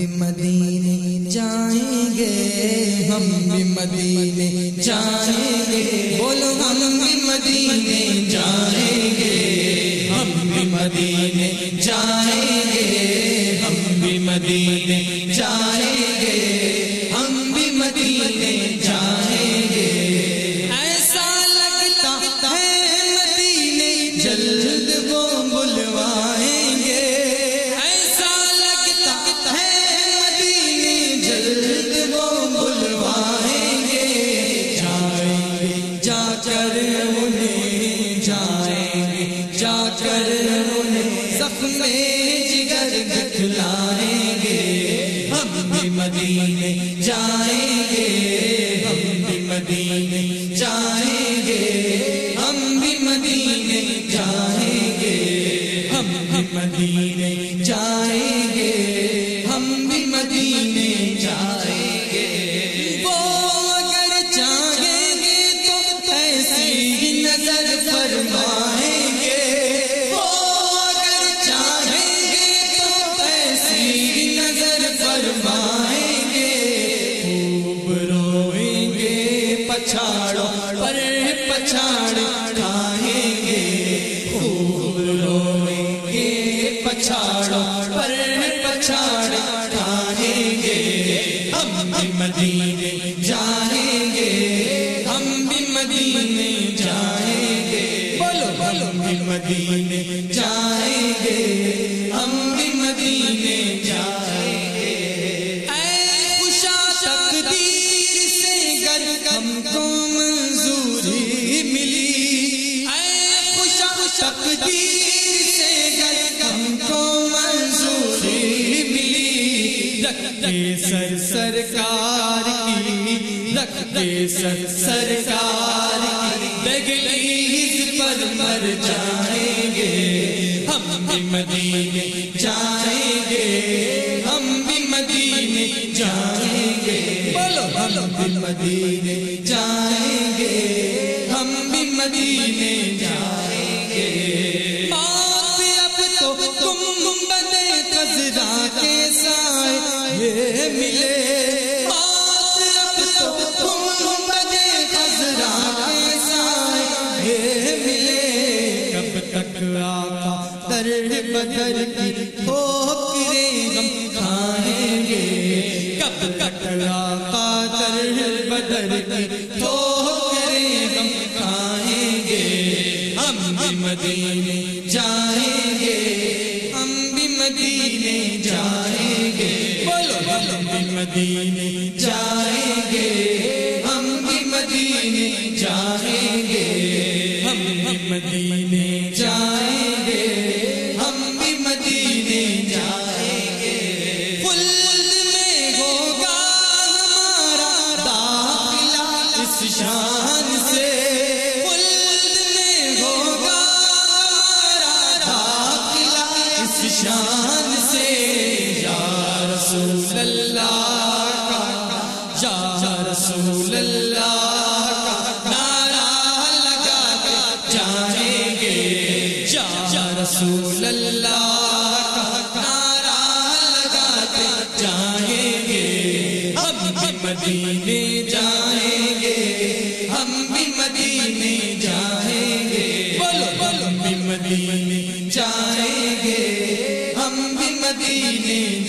بھی مدینے جائیں گے، ہم بھی مدینے جائیں گے۔ بولو، ہم بھی مدینے جائیں گے، ہم بھی مدینے جائیں گے۔ ہم بھی مدینے کر انہیں زخم جگر دکھلائیں گے۔ ہم بھی مدینے جائیں پچھاڑو پر پچھاڑ کھائیں گے۔ خوب روئیں گے، پچھاڑو پر پچھاڑ کھائیں گے۔ ہم بھی مدینے جائیں گے، ہم بھی مدینے جائیں گے۔ بولو بولو، ہم بھی مدینے جائیں گے۔ تقدیر سے گر ہم کو منظوری ملی۔ رکھ کے سر سرکار کی، رکھ کے سر سرکار کی۔ دگلیز پر مر جائیں گے۔ ہم بھی مدینے جائیں گے۔ ہم بھی مدینے جائیں گے۔ بولو۔ ہم بھی مدینے جائیں گے۔ ہم بھی مدینے آقا در بدر کی ٹھوکریں ہم کھائیں گے۔ کب تک آقا در بدر کی ٹھوکریں ہم کھائیں گے۔ ہم بھی مدینے جائیں گے۔ ہم بھی مدینے جائیں گے۔ بولو، ہم بھی مدینے اس شان سے خلد میں ہوگا ہمارا داخلہ اس شان سے یا رسول اللہ کا، یا رسول اللہ کا نعرہ لگا کے جائیں گے۔ یا رسول اللہ جائیں گے۔ ہم بھی مدینے جائیں مدینے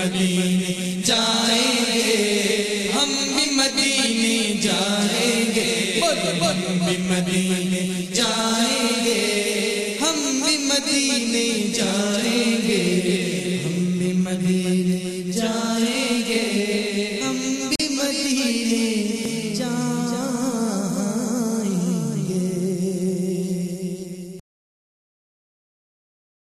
مدینے جائیں گے ہم بھی مدینے جائیں گے۔ ہم بھی مدینے جائیں